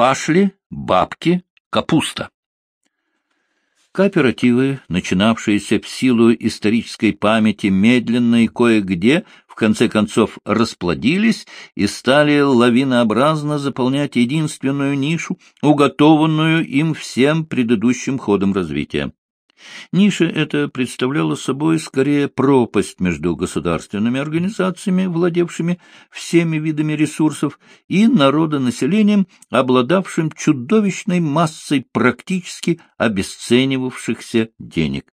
башли, бабки, капуста. Кооперативы, начинавшиеся в силу исторической памяти, медленно и кое-где, в конце концов, расплодились и стали лавинообразно заполнять единственную нишу, уготованную им всем предыдущим ходом развития. Ниша эта представляла собой скорее пропасть между государственными организациями, владевшими всеми видами ресурсов, и народонаселением, обладавшим чудовищной массой практически обесценивавшихся денег.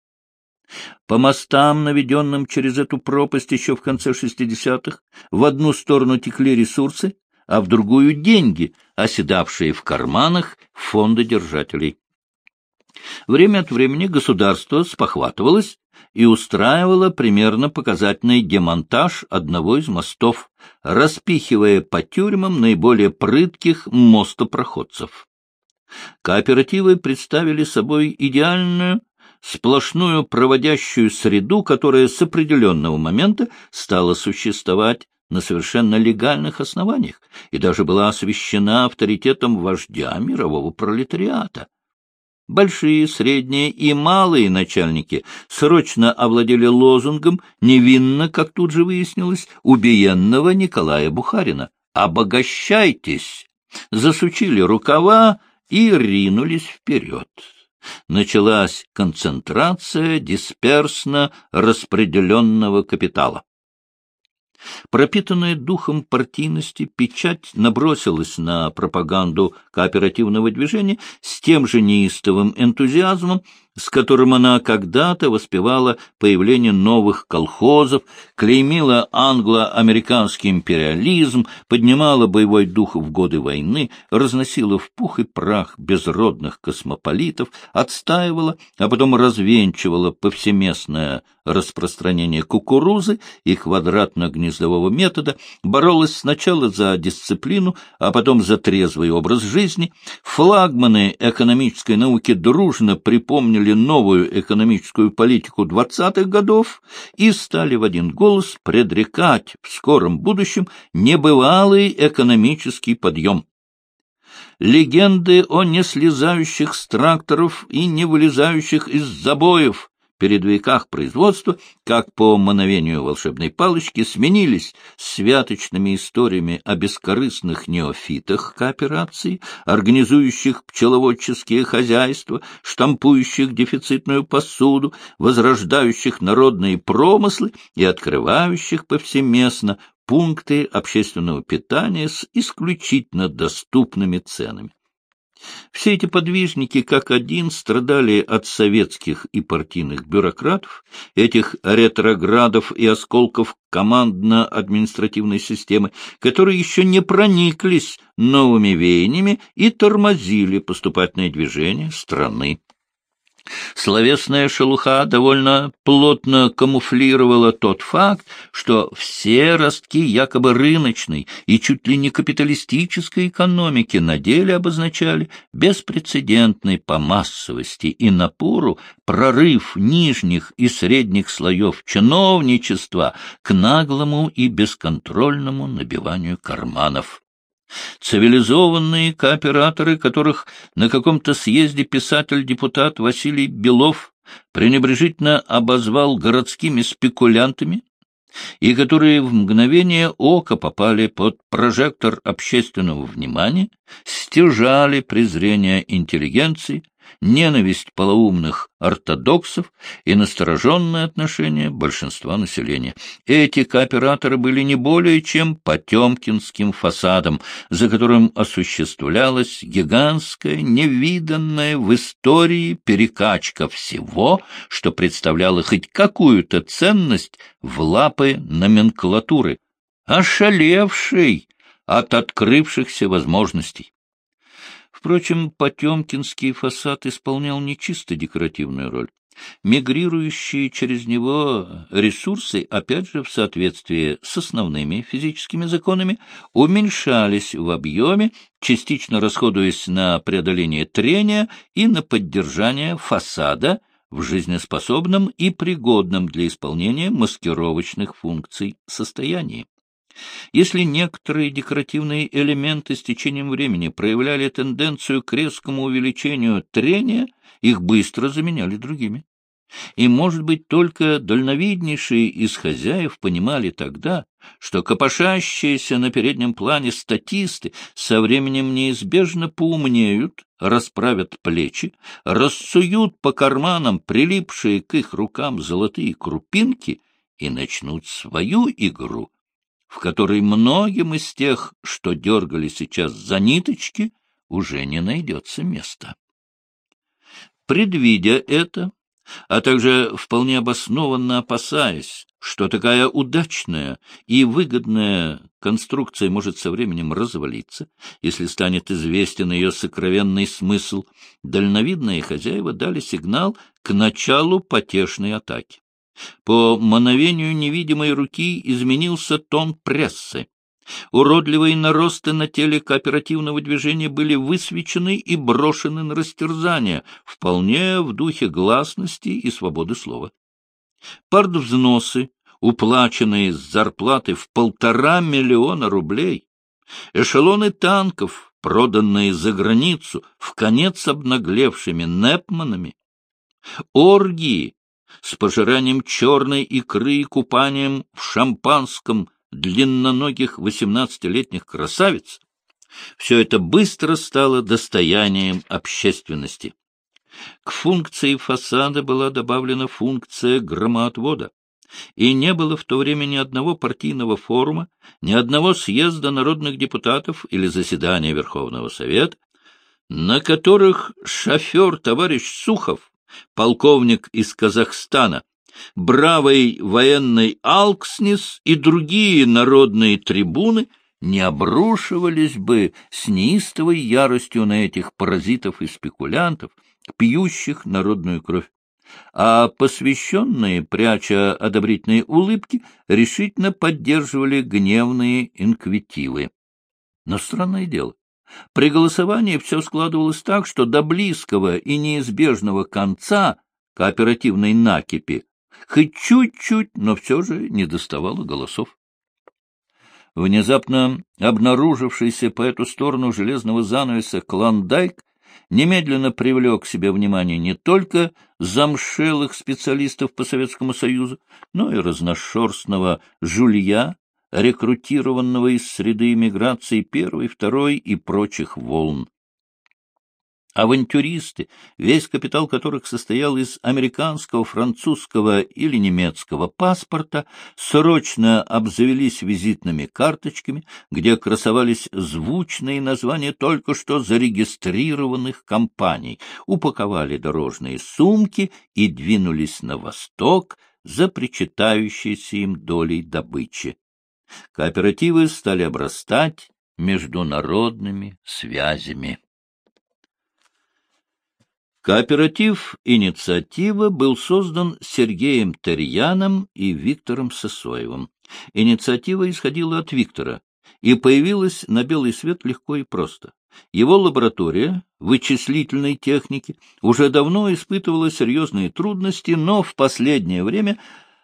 По мостам, наведенным через эту пропасть еще в конце 60-х, в одну сторону текли ресурсы, а в другую — деньги, оседавшие в карманах фондодержателей. Время от времени государство спохватывалось и устраивало примерно показательный демонтаж одного из мостов, распихивая по тюрьмам наиболее прытких мостопроходцев. Кооперативы представили собой идеальную, сплошную проводящую среду, которая с определенного момента стала существовать на совершенно легальных основаниях и даже была освящена авторитетом вождя мирового пролетариата. Большие, средние и малые начальники срочно овладели лозунгом, невинно, как тут же выяснилось, убиенного Николая Бухарина. «Обогащайтесь!» Засучили рукава и ринулись вперед. Началась концентрация дисперсно распределенного капитала. Пропитанная духом партийности, печать набросилась на пропаганду кооперативного движения с тем же неистовым энтузиазмом, с которым она когда-то воспевала появление новых колхозов, клеймила англо-американский империализм, поднимала боевой дух в годы войны, разносила в пух и прах безродных космополитов, отстаивала, а потом развенчивала повсеместное распространение кукурузы и квадратно-гнездового метода, боролась сначала за дисциплину, а потом за трезвый образ жизни. Флагманы экономической науки дружно припомнили новую экономическую политику двадцатых годов и стали в один голос предрекать в скором будущем небывалый экономический подъем. Легенды о неслезающих с тракторов и не вылезающих из забоев передовиках производства, как по мановению волшебной палочки, сменились святочными историями о бескорыстных неофитах кооперации, организующих пчеловодческие хозяйства, штампующих дефицитную посуду, возрождающих народные промыслы и открывающих повсеместно пункты общественного питания с исключительно доступными ценами. Все эти подвижники как один страдали от советских и партийных бюрократов, этих ретроградов и осколков командно-административной системы, которые еще не прониклись новыми веяниями и тормозили поступательное движение страны. Словесная шелуха довольно плотно камуфлировала тот факт, что все ростки якобы рыночной и чуть ли не капиталистической экономики на деле обозначали беспрецедентный по массовости и напору прорыв нижних и средних слоев чиновничества к наглому и бесконтрольному набиванию карманов. Цивилизованные кооператоры, которых на каком-то съезде писатель-депутат Василий Белов пренебрежительно обозвал городскими спекулянтами, и которые в мгновение ока попали под прожектор общественного внимания, стяжали презрение интеллигенции, ненависть полоумных ортодоксов и настороженное отношение большинства населения. Эти кооператоры были не более чем потемкинским фасадом, за которым осуществлялась гигантская, невиданная в истории перекачка всего, что представляло хоть какую-то ценность в лапы номенклатуры, ошалевшей от открывшихся возможностей. Впрочем, Потемкинский фасад исполнял не чисто декоративную роль. Мигрирующие через него ресурсы, опять же, в соответствии с основными физическими законами, уменьшались в объеме, частично расходуясь на преодоление трения и на поддержание фасада в жизнеспособном и пригодном для исполнения маскировочных функций состоянии. Если некоторые декоративные элементы с течением времени проявляли тенденцию к резкому увеличению трения, их быстро заменяли другими. И, может быть, только дальновиднейшие из хозяев понимали тогда, что копошащиеся на переднем плане статисты со временем неизбежно поумнеют, расправят плечи, рассуют по карманам прилипшие к их рукам золотые крупинки и начнут свою игру, в которой многим из тех, что дергали сейчас за ниточки, уже не найдется места. Предвидя это, а также вполне обоснованно опасаясь, что такая удачная и выгодная конструкция может со временем развалиться, если станет известен ее сокровенный смысл, дальновидные хозяева дали сигнал к началу потешной атаки. По мановению невидимой руки изменился тон прессы. Уродливые наросты на теле кооперативного движения были высвечены и брошены на растерзание, вполне в духе гласности и свободы слова. Партвзносы, уплаченные с зарплаты в полтора миллиона рублей, эшелоны танков, проданные за границу, в конец обнаглевшими непманами, оргии с пожиранием черной икры и купанием в шампанском длинноногих восемнадцатилетних красавиц, все это быстро стало достоянием общественности. К функции фасада была добавлена функция громоотвода, и не было в то время ни одного партийного форума, ни одного съезда народных депутатов или заседания Верховного Совета, на которых шофер товарищ Сухов, полковник из Казахстана, бравый военный Алкснис и другие народные трибуны не обрушивались бы с неистовой яростью на этих паразитов и спекулянтов, пьющих народную кровь, а посвященные, пряча одобрительные улыбки, решительно поддерживали гневные инквитивы. Но странное дело, при голосовании все складывалось так, что до близкого и неизбежного конца кооперативной накипи хоть чуть-чуть, но все же не доставало голосов. Внезапно обнаружившийся по эту сторону железного занавеса Клондайк немедленно привлек к себе внимание не только замшелых специалистов по Советскому Союзу, но и разношерстного жулья, рекрутированного из среды иммиграции первой, второй и прочих волн авантюристы, весь капитал которых состоял из американского, французского или немецкого паспорта, срочно обзавелись визитными карточками, где красовались звучные названия только что зарегистрированных компаний, упаковали дорожные сумки и двинулись на восток за причитающейся им долей добычи. Кооперативы стали обрастать международными связями. Кооператив «Инициатива» был создан Сергеем Терьяном и Виктором Сосоевым. Инициатива исходила от Виктора и появилась на белый свет легко и просто. Его лаборатория вычислительной техники уже давно испытывала серьезные трудности, но в последнее время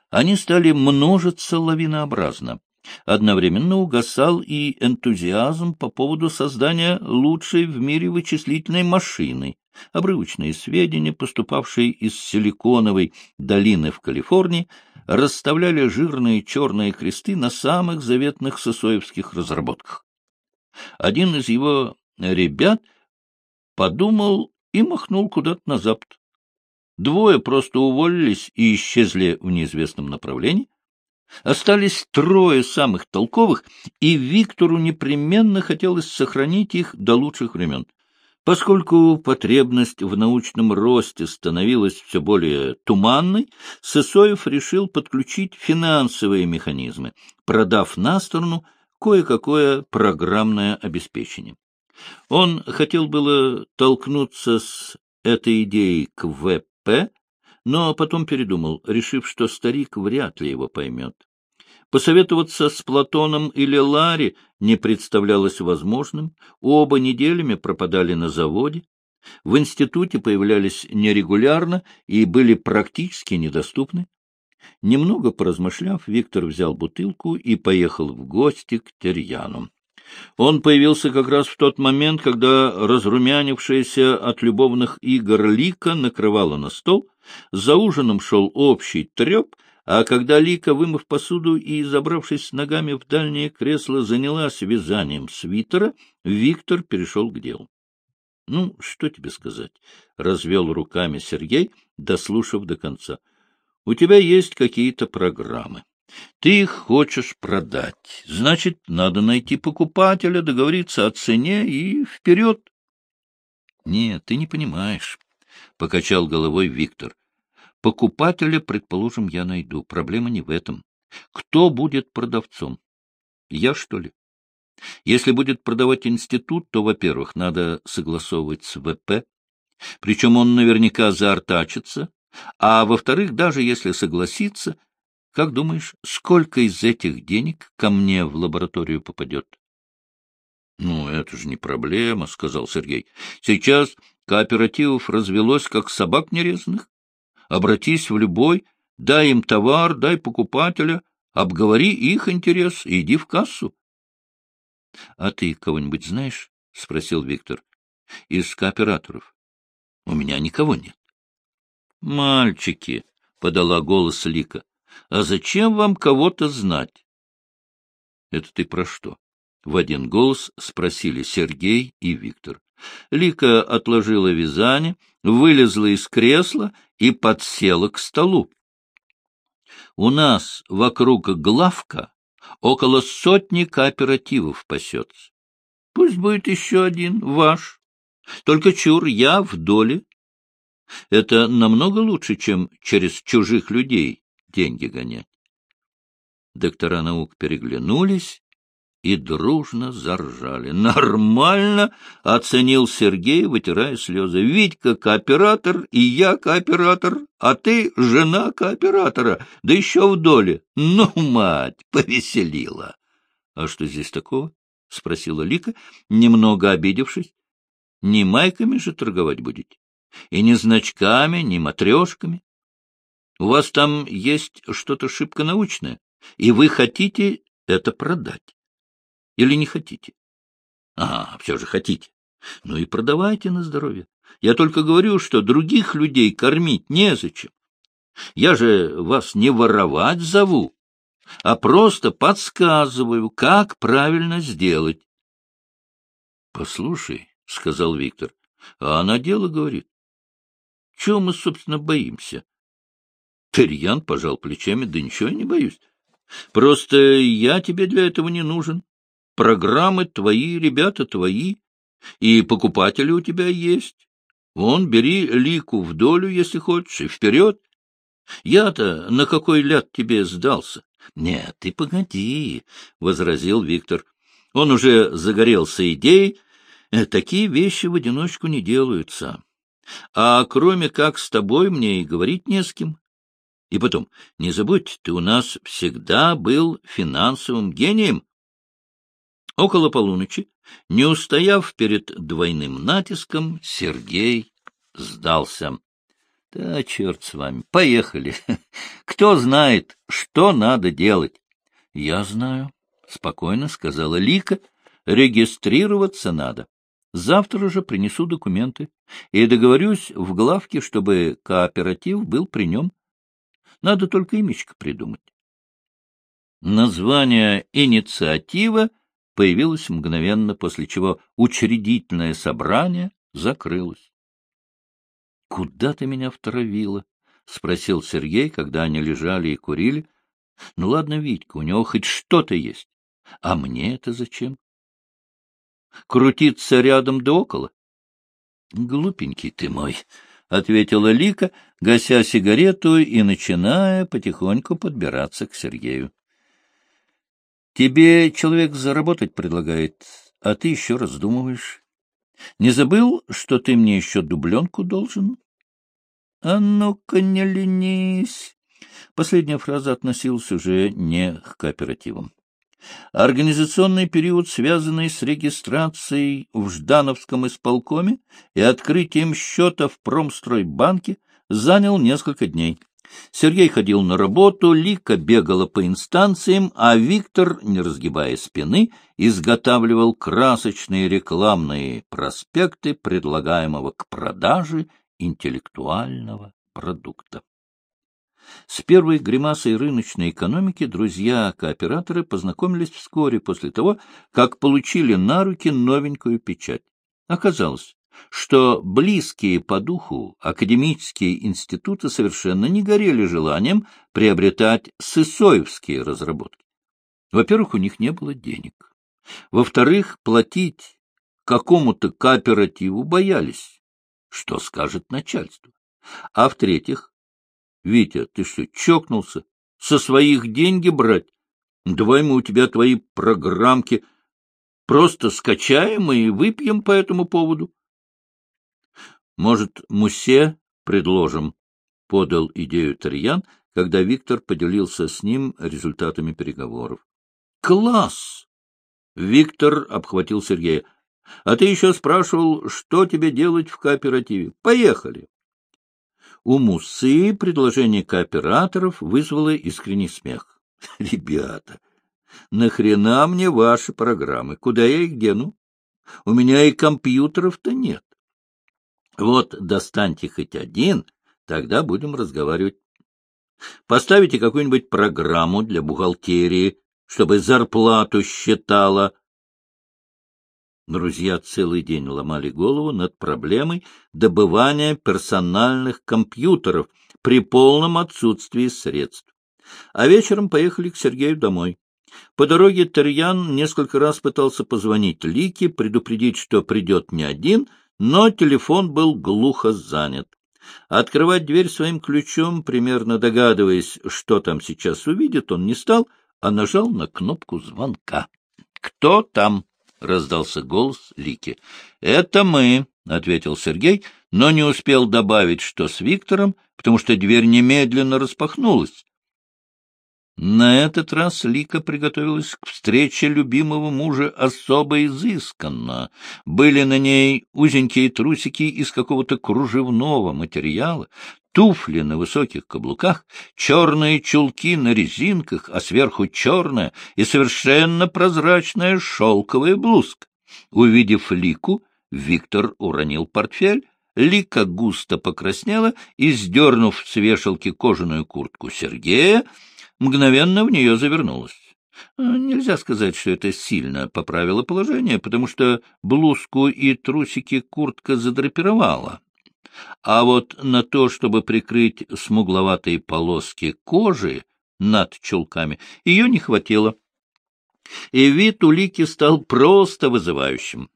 они стали множиться лавинообразно. Одновременно угасал и энтузиазм по поводу создания лучшей в мире вычислительной машины. Обрывочные сведения, поступавшие из Силиконовой долины в Калифорнии, расставляли жирные черные кресты на самых заветных сосоевских разработках. Один из его ребят подумал и махнул куда-то на запад. Двое просто уволились и исчезли в неизвестном направлении. Остались трое самых толковых, и Виктору непременно хотелось сохранить их до лучших времен. Поскольку потребность в научном росте становилась все более туманной, Сысоев решил подключить финансовые механизмы, продав на сторону кое-какое программное обеспечение. Он хотел было толкнуться с этой идеей к ВП, но потом передумал, решив, что старик вряд ли его поймет. Посоветоваться с Платоном или Ларри не представлялось возможным, оба неделями пропадали на заводе, в институте появлялись нерегулярно и были практически недоступны. Немного поразмышляв, Виктор взял бутылку и поехал в гости к Терьяну. Он появился как раз в тот момент, когда разрумянившаяся от любовных игр Лика накрывала на стол, за ужином шел общий треп, а когда Лика, вымыв посуду и забравшись ногами в дальнее кресло, занялась вязанием свитера, Виктор перешел к делу. — Ну, что тебе сказать? — развел руками Сергей, дослушав до конца. — У тебя есть какие-то программы. Ты их хочешь продать. Значит, надо найти покупателя, договориться о цене и вперед. — Нет, ты не понимаешь, — покачал головой Виктор. — Покупателя, предположим, я найду. Проблема не в этом. Кто будет продавцом? Я, что ли? Если будет продавать институт, то, во-первых, надо согласовывать с ВП, причем он наверняка заортачится, а, во-вторых, даже если согласится, как думаешь, сколько из этих денег ко мне в лабораторию попадет? — Ну, это же не проблема, — сказал Сергей. — Сейчас кооперативов развелось, как собак нерезанных. Обратись в любой, дай им товар, дай покупателя, обговори их интерес и иди в кассу. — А ты кого-нибудь знаешь? — спросил Виктор. — Из кооператоров. — У меня никого нет. — Мальчики, — подала голос Лика, — а зачем вам кого-то знать? — Это ты про что? — в один голос спросили Сергей и Виктор. Лика отложила вязание, вылезла из кресла и подсела к столу. — У нас вокруг главка Около сотни кооперативов пасется. Пусть будет еще один, ваш. Только чур, я в доле. Это намного лучше, чем через чужих людей деньги гонять. Доктора наук переглянулись и дружно заржали. «Нормально!» — оценил Сергей, вытирая слезы. «Витька кооператор, и я кооператор, а ты жена кооператора, да еще в доле. Ну, мать, повеселила!» «А что здесь такого?» — спросила Лика, немного обидевшись. «Не майками же торговать будете? И не значками, не матрешками? У вас там есть что-то шибко научное, и вы хотите это продать. Или не хотите? А, все же хотите. Ну и продавайте на здоровье. Я только говорю, что других людей кормить незачем. Я же вас не воровать зову, а просто подсказываю, как правильно сделать. — Послушай, — сказал Виктор, — а она дело говорит. Чего мы, собственно, боимся? Терьян пожал плечами, да ничего я не боюсь. Просто я тебе для этого не нужен. Программы твои, ребята твои, и покупатели у тебя есть. Вон, бери лику в долю, если хочешь, и вперед. Я-то на какой ляд тебе сдался? — Нет, ты погоди, — возразил Виктор. Он уже загорелся идеей. Э, такие вещи в одиночку не делаются. А кроме как с тобой мне и говорить не с кем. И потом, не забудь, ты у нас всегда был финансовым гением. Около полуночи, не устояв перед двойным натиском, Сергей сдался. — Да, черт с вами, поехали. Кто знает, что надо делать? — Я знаю, — спокойно сказала Лика. — Регистрироваться надо. Завтра же принесу документы и договорюсь в главке, чтобы кооператив был при нем. Надо только имечко придумать. Название «Инициатива» появилась мгновенно, после чего учредительное собрание закрылось. — Куда ты меня втравила? — спросил Сергей, когда они лежали и курили. — Ну ладно, Витька, у него хоть что-то есть. А мне это зачем? Крутиться рядом да около? — Глупенький ты мой, — ответила Лика, гася сигарету и начиная потихоньку подбираться к Сергею. Тебе человек заработать предлагает, а ты еще раздумываешь. Не забыл, что ты мне еще дубленку должен? А ну-ка не ленись. Последняя фраза относилась уже не к кооперативам. Организационный период, связанный с регистрацией в Ждановском исполкоме и открытием счета в Промстройбанке, занял несколько дней. Сергей ходил на работу, Лика бегала по инстанциям, а Виктор, не разгибая спины, изготавливал красочные рекламные проспекты предлагаемого к продаже интеллектуального продукта. С первой гримасой рыночной экономики друзья-кооператоры познакомились вскоре после того, как получили на руки новенькую печать. Оказалось, что близкие по духу академические институты совершенно не горели желанием приобретать сысоевские разработки. Во-первых, у них не было денег. Во-вторых, платить какому-то кооперативу боялись. Что скажет начальство? А в-третьих, Витя, ты что, чокнулся? Со своих деньги брать? Давай мы у тебя твои программки просто скачаем и выпьем по этому поводу. Может, мусе предложим? — подал идею Тарьян, когда Виктор поделился с ним результатами переговоров. — Класс! Виктор обхватил Сергея. — А ты еще спрашивал, что тебе делать в кооперативе. Поехали! У Мусы предложение кооператоров вызвало искренний смех. — Ребята, нахрена мне ваши программы? Куда я их дену? У меня и компьютеров-то нет. Вот достаньте хоть один, тогда будем разговаривать. Поставите какую-нибудь программу для бухгалтерии, чтобы зарплату считала, Друзья целый день ломали голову над проблемой добывания персональных компьютеров при полном отсутствии средств. А вечером поехали к Сергею домой. По дороге Тарьян несколько раз пытался позвонить Лике, предупредить, что придет не один, но телефон был глухо занят. Открывать дверь своим ключом, примерно догадываясь, что там сейчас увидит, он не стал, а нажал на кнопку звонка. «Кто там?» — раздался голос Лики. — Это мы, — ответил Сергей, но не успел добавить, что с Виктором, потому что дверь немедленно распахнулась. На этот раз Лика приготовилась к встрече любимого мужа особо изысканно. Были на ней узенькие трусики из какого-то кружевного материала, туфли на высоких каблуках, черные чулки на резинках, а сверху черная и совершенно прозрачная шелковая блузка. Увидев Лику, Виктор уронил портфель, Лика густо покраснела и, сдернув с вешалки кожаную куртку Сергея, мгновенно в нее завернулась. Нельзя сказать, что это сильно поправило положение, потому что блузку и трусики куртка задрапировала а вот на то, чтобы прикрыть смугловатые полоски кожи над чулками, ее не хватило. И вид у Лики стал просто вызывающим.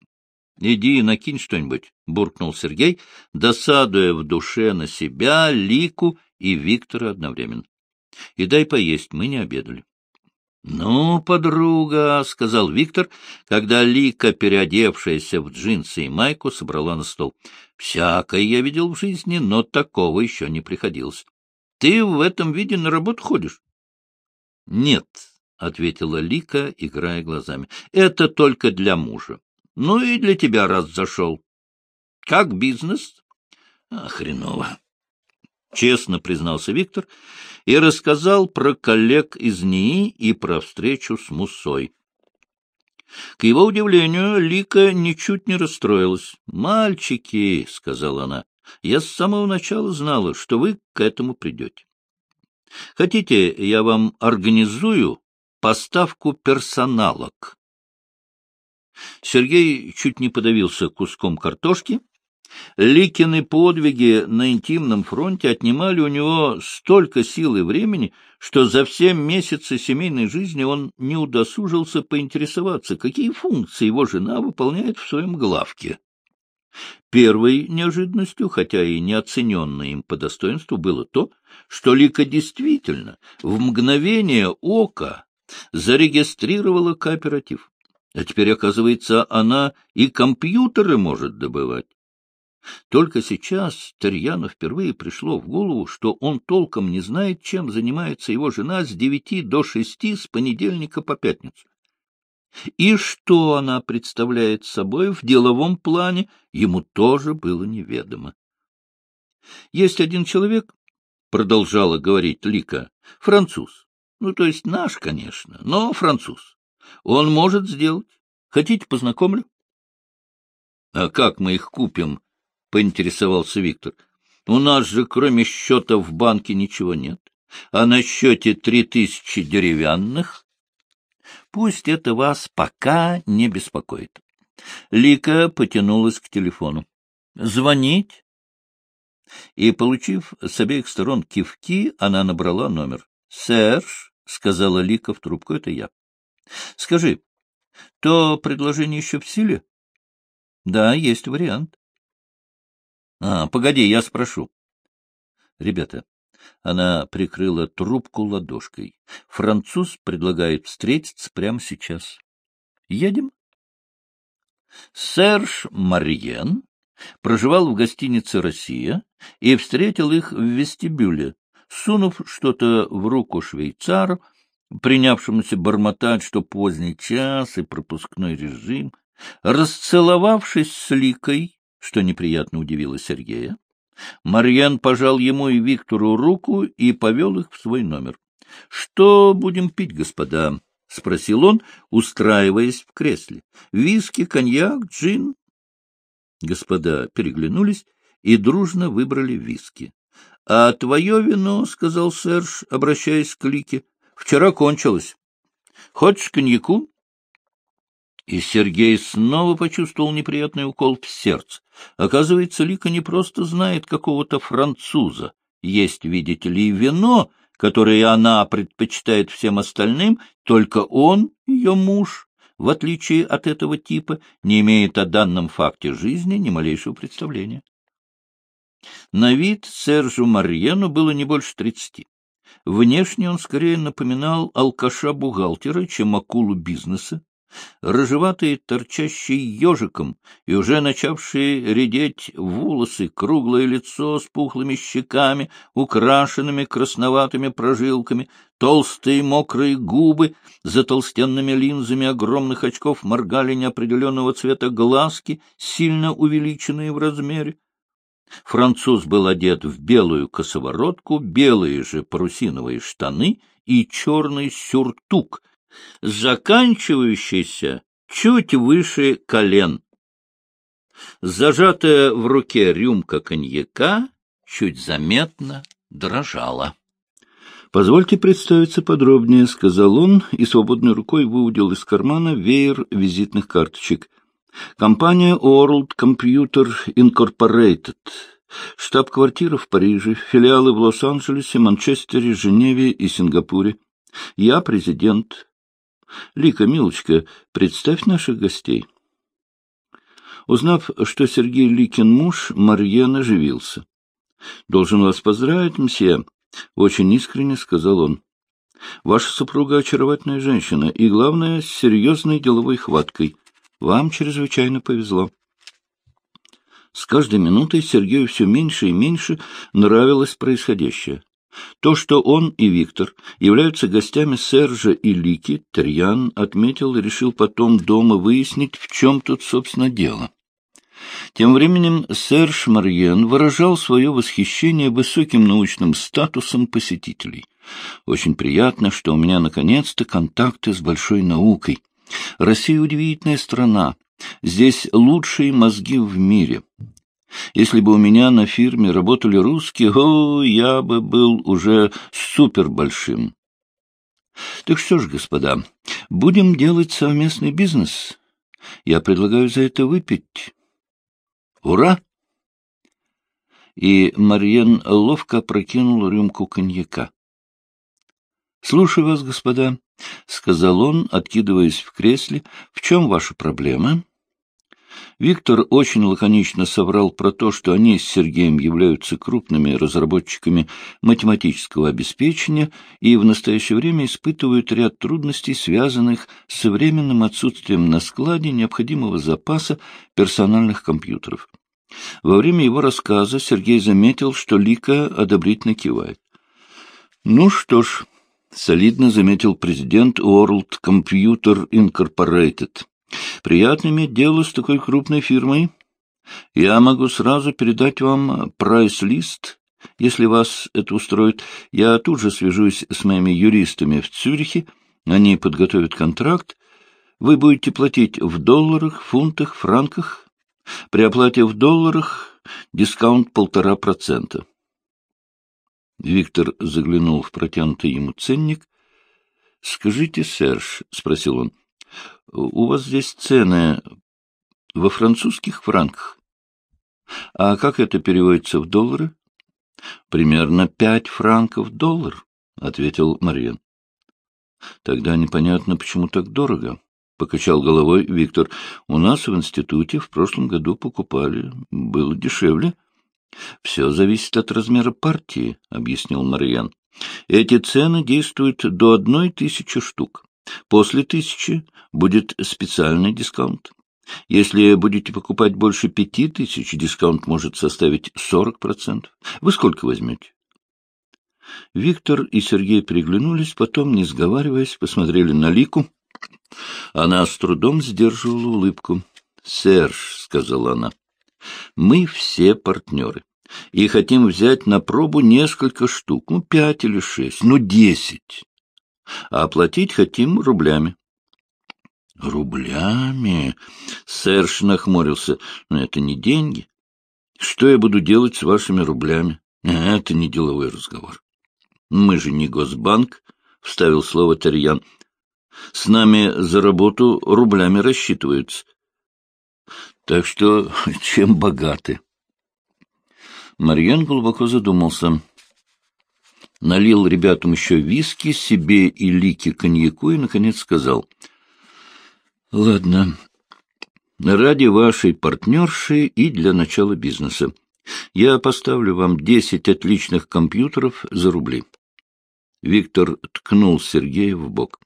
— Иди накинь что-нибудь, — буркнул Сергей, досадуя в душе на себя, Лику и Виктора одновременно. — И дай поесть, мы не обедали. «Ну, подруга», — сказал Виктор, когда Лика, переодевшаяся в джинсы и майку, собрала на стол. «Всякое я видел в жизни, но такого еще не приходилось. Ты в этом виде на работу ходишь?» «Нет», — ответила Лика, играя глазами. «Это только для мужа. Ну и для тебя раз зашел. Как бизнес?» а, «Хреново», — честно признался Виктор и рассказал про коллег из НИИ и про встречу с Мусой. К его удивлению, Лика ничуть не расстроилась. «Мальчики», — сказала она, — «я с самого начала знала, что вы к этому придете. Хотите, я вам организую поставку персоналок?» Сергей чуть не подавился куском картошки, Ликины подвиги на интимном фронте отнимали у него столько сил и времени, что за все месяцы семейной жизни он не удосужился поинтересоваться, какие функции его жена выполняет в своем главке. Первой неожиданностью, хотя и неоцененной им по достоинству, было то, что Лика действительно в мгновение ока зарегистрировала кооператив. А теперь, оказывается, она и компьютеры может добывать. Только сейчас Терьяну впервые пришло в голову, что он толком не знает, чем занимается его жена с девяти до шести с понедельника по пятницу. И что она представляет собой в деловом плане, ему тоже было неведомо. Есть один человек, продолжала говорить Лика, — француз. Ну, то есть наш, конечно, но француз. Он может сделать. Хотите, познакомлю? — А как мы их купим? — поинтересовался Виктор. — У нас же, кроме счета в банке, ничего нет. А на счете три тысячи деревянных... Пусть это вас пока не беспокоит. Лика потянулась к телефону. — Звонить? И, получив с обеих сторон кивки, она набрала номер. — Серж, — сказала Лика в трубку, — это я. — Скажи, то предложение еще в силе? — Да, есть вариант. — А, погоди, я спрошу. — Ребята, она прикрыла трубку ладошкой. Француз предлагает встретиться прямо сейчас. Едем? Серж Мариен проживал в гостинице «Россия» и встретил их в вестибюле, сунув что-то в руку швейцару, принявшемуся бормотать, что поздний час и пропускной режим, расцеловавшись с Ликой, что неприятно удивило Сергея, Марьян пожал ему и Виктору руку и повел их в свой номер. — Что будем пить, господа? — спросил он, устраиваясь в кресле. — Виски, коньяк, джин? Господа переглянулись и дружно выбрали виски. — А твое вино, — сказал Серж, обращаясь к Лике, — вчера кончилось. Хочешь коньяку? И Сергей снова почувствовал неприятный укол в сердце. Оказывается, Лика не просто знает какого-то француза. Есть, видите ли, вино, которое она предпочитает всем остальным, только он, ее муж, в отличие от этого типа, не имеет о данном факте жизни ни малейшего представления. На вид Сержу Марьену было не больше тридцати. Внешне он скорее напоминал алкаша-бухгалтера, чем акулу бизнеса, рыжеватые, торчащие ежиком и уже начавшие редеть волосы, круглое лицо с пухлыми щеками, украшенными красноватыми прожилками, толстые мокрые губы, за толстенными линзами огромных очков моргали неопределенного цвета глазки, сильно увеличенные в размере. Француз был одет в белую косоворотку, белые же парусиновые штаны и черный сюртук — заканчивающийся чуть выше колен. Зажатая в руке рюмка коньяка чуть заметно дрожала. — Позвольте представиться подробнее, — сказал он и свободной рукой выудил из кармана веер визитных карточек. Компания World Computer Incorporated. Штаб-квартира в Париже, филиалы в Лос-Анджелесе, Манчестере, Женеве и Сингапуре. Я президент Лика, милочка, представь наших гостей. Узнав, что Сергей Ликин муж, Марьен оживился. — Должен вас поздравить, мсье, — очень искренне сказал он. — Ваша супруга очаровательная женщина и, главное, с серьезной деловой хваткой. Вам чрезвычайно повезло. С каждой минутой Сергею все меньше и меньше нравилось происходящее. То, что он и Виктор являются гостями Сержа и Лики, Терьян отметил и решил потом дома выяснить, в чем тут, собственно, дело. Тем временем Серж Марьен выражал свое восхищение высоким научным статусом посетителей. «Очень приятно, что у меня, наконец-то, контакты с большой наукой. Россия — удивительная страна. Здесь лучшие мозги в мире. Если бы у меня на фирме работали русские, о, я бы был уже супер большим. Так что ж, господа, будем делать совместный бизнес. Я предлагаю за это выпить. Ура! И Мариен ловко прокинул рюмку коньяка. — Слушаю вас, господа, — сказал он, откидываясь в кресле. — В чем ваша проблема? — Виктор очень лаконично соврал про то, что они с Сергеем являются крупными разработчиками математического обеспечения и в настоящее время испытывают ряд трудностей, связанных с современным отсутствием на складе необходимого запаса персональных компьютеров. Во время его рассказа Сергей заметил, что Лика одобрительно кивает. «Ну что ж», — солидно заметил президент World Computer Incorporated, Приятно иметь дело с такой крупной фирмой. Я могу сразу передать вам прайс-лист Если вас это устроит, я тут же свяжусь с моими юристами в Цюрихе, они подготовят контракт, вы будете платить в долларах, фунтах, франках. При оплате в долларах дискаунт полтора процента. Виктор заглянул в протянутый ему ценник. — Скажите, Серж, — спросил он, — у вас здесь цены во французских франках? А как это переводится в доллары? — Примерно пять франков доллар, — ответил Марьен. — Тогда непонятно, почему так дорого. — покачал головой Виктор. — У нас в институте в прошлом году покупали. Было дешевле. — Все зависит от размера партии, — объяснил Марьян. — Эти цены действуют до одной тысячи штук. После тысячи будет специальный дискаунт. Если будете покупать больше пяти тысяч, дискаунт может составить сорок процентов. Вы сколько возьмете? Виктор и Сергей приглянулись, потом, не сговариваясь, посмотрели на Лику. Она с трудом сдерживала улыбку. — Серж, — сказала она, — мы все партнеры и хотим взять на пробу несколько штук, ну, пять или шесть, ну, десять. А оплатить хотим рублями. — Рублями? — Серж нахмурился. — Но это не деньги. Что я буду делать с вашими рублями? Это не деловой разговор. — Мы же не Госбанк, — вставил слово Тарьян. С нами за работу рублями рассчитываются. Так что чем богаты? Марьян глубоко задумался. Налил ребятам еще виски, себе и Лике коньяку и, наконец, сказал. — Ладно, ради вашей партнерши и для начала бизнеса. Я поставлю вам десять отличных компьютеров за рубли. Виктор ткнул Сергея в бок.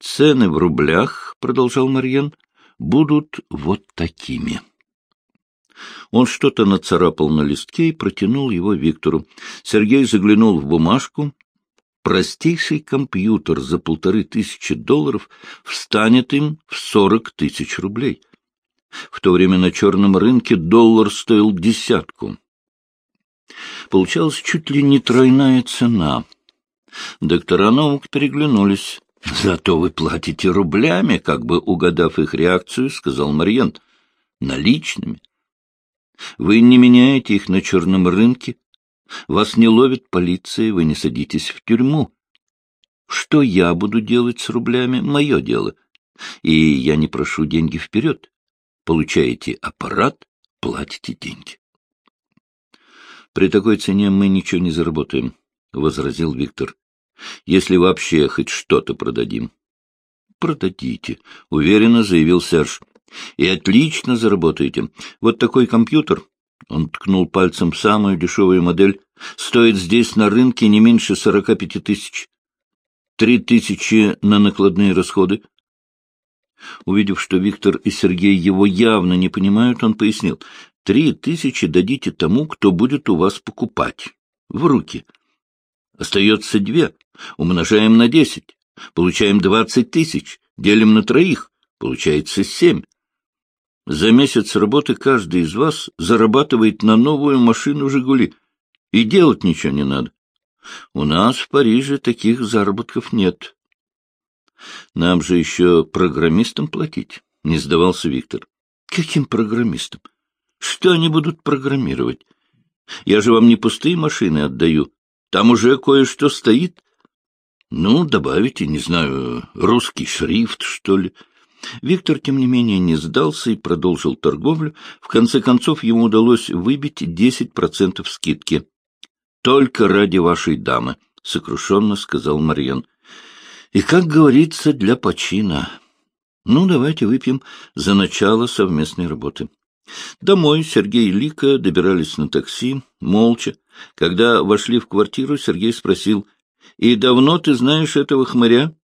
Цены в рублях, — продолжал Марьен, — будут вот такими. Он что-то нацарапал на листке и протянул его Виктору. Сергей заглянул в бумажку. Простейший компьютер за полторы тысячи долларов встанет им в сорок тысяч рублей. В то время на черном рынке доллар стоил десятку. Получалась чуть ли не тройная цена. Доктора наук переглянулись. — Зато вы платите рублями, как бы угадав их реакцию, — сказал Марьен. — Наличными. Вы не меняете их на черном рынке. Вас не ловит полиция, вы не садитесь в тюрьму. Что я буду делать с рублями — мое дело. И я не прошу деньги вперед. Получаете аппарат, платите деньги. — При такой цене мы ничего не заработаем, — возразил Виктор если вообще хоть что-то продадим. — Продадите, — уверенно заявил Серж. — И отлично заработаете. Вот такой компьютер, — он ткнул пальцем самую дешевую модель, — стоит здесь на рынке не меньше сорока пяти тысяч. Три тысячи на накладные расходы. Увидев, что Виктор и Сергей его явно не понимают, он пояснил. — Три тысячи дадите тому, кто будет у вас покупать. В руки. Остается две. Умножаем на десять. Получаем двадцать тысяч. Делим на троих. Получается семь. За месяц работы каждый из вас зарабатывает на новую машину «Жигули». И делать ничего не надо. У нас в Париже таких заработков нет. Нам же еще программистам платить, — не сдавался Виктор. Каким программистам? Что они будут программировать? Я же вам не пустые машины отдаю. Там уже кое-что стоит. Ну, добавите, не знаю, русский шрифт, что ли. Виктор, тем не менее, не сдался и продолжил торговлю. В конце концов, ему удалось выбить десять процентов скидки. — Только ради вашей дамы, — сокрушенно сказал Марьян. — И, как говорится, для почина. Ну, давайте выпьем за начало совместной работы. Домой Сергей и Лика добирались на такси, молча. Когда вошли в квартиру, Сергей спросил, и давно ты знаешь этого хмыря? —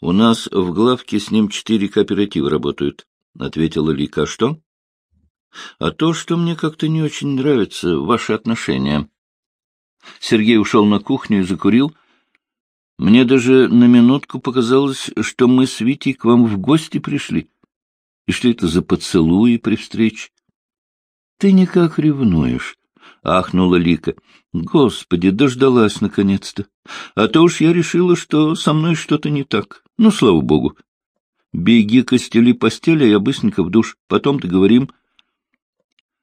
У нас в главке с ним четыре кооператива работают, — ответила Лика. — Что? — А то, что мне как-то не очень нравятся ваши отношения. Сергей ушел на кухню и закурил. Мне даже на минутку показалось, что мы с Витей к вам в гости пришли. И что это за поцелуи при встрече? Ты никак ревнуешь, — ахнула Лика. — Господи, дождалась наконец-то. А то уж я решила, что со мной что-то не так. Ну, слава богу. Беги, костели постели, а я быстренько в душ. Потом договорим.